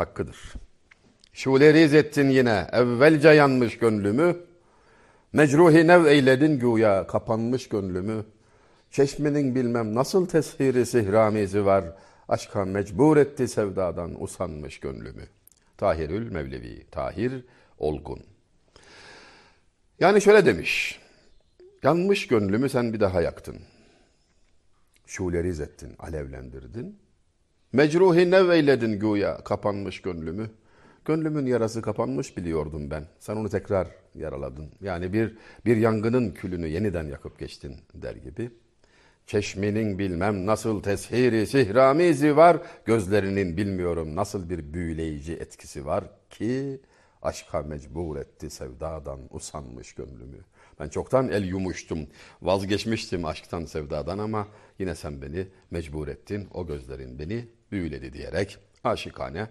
hakkıdır. Şule ettin yine evvelce yanmış gönlümü, Mecruhi nev eyledin güya kapanmış gönlümü, Çeşmenin bilmem nasıl teshiri sihramizi var, Aşka mecbur etti sevdadan usanmış gönlümü. Tahirül Mevlevi, Tahir Olgun. Yani şöyle demiş, yanmış gönlümü sen bir daha yaktın. Şuleriz ettin, alevlendirdin. Mecruhi nev eyledin güya kapanmış gönlümü. Gönlümün yarası kapanmış biliyordum ben. Sen onu tekrar yaraladın. Yani bir bir yangının külünü yeniden yakıp geçtin der gibi. Çeşmenin bilmem nasıl teshiri sihramizi var. Gözlerinin bilmiyorum nasıl bir büyüleyici etkisi var ki aşka mecbur etti sevdadan usanmış gönlümü. Ben çoktan el yumuştum, vazgeçmiştim aşktan sevdadan ama yine sen beni mecbur ettin, o gözlerin beni büyüledi diyerek aşikane